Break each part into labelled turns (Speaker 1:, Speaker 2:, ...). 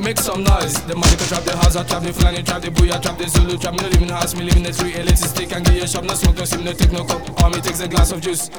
Speaker 1: Make some noise. The Monica trap, the house, I trap, the Fulani trap, the Booyah trap, the Zulu trap. Me no live in the house, me live in the street. Elitist stick and get your shop, no smoke, no sim, no take no cup. All me takes a glass of juice.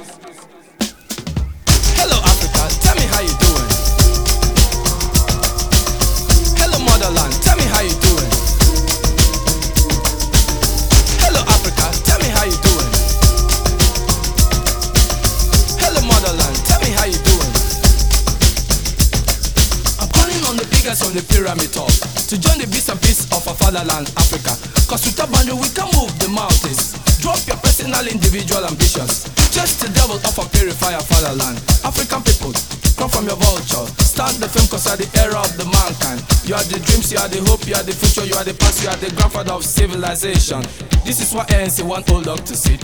Speaker 1: The pyramid top to join the beast and peace of our fatherland, Africa. Cause with a boundary we can move the mountains. Drop your personal, individual ambitions. Just the devil of a purifier fatherland. African people, come from your vulture. Start the film cause you are the era of the mankind. You are the dreams, you are the hope, you are the future, you are the past, you are the grandfather of civilization. This is what ANC want old dog to sit.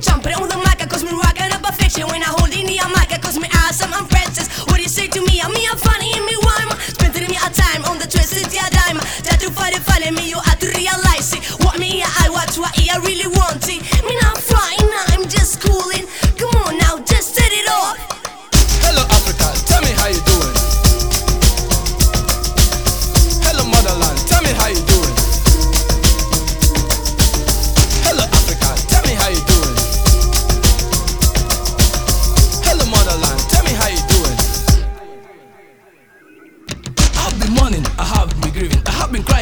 Speaker 2: Jumping on the mic, cause me rocking up a fiction when I hold in the mic, cause me awesome, I'm princess. What you say to me? I'm me, I'm funny, and me rhyme. Spending me a time on the twisted yeah dime. That to fight it, follow me, you have to realize it. What me, I watch, what I really want it.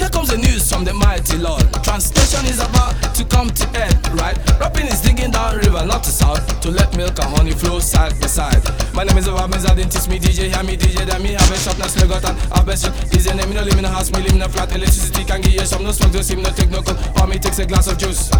Speaker 1: Here comes the news from the mighty Lord. Translation is about to come to end, right? Rapping is digging down river, not to south, to let milk and honey flow side by side. My name is Obamiz, I didn't teach me DJ, hear me DJ, then me have a shop, now slug out and have a shop. Is a name, no live in a house, me live in a flat, electricity can give you some, no smoke, no steam, no take no cold, or me takes a glass of juice.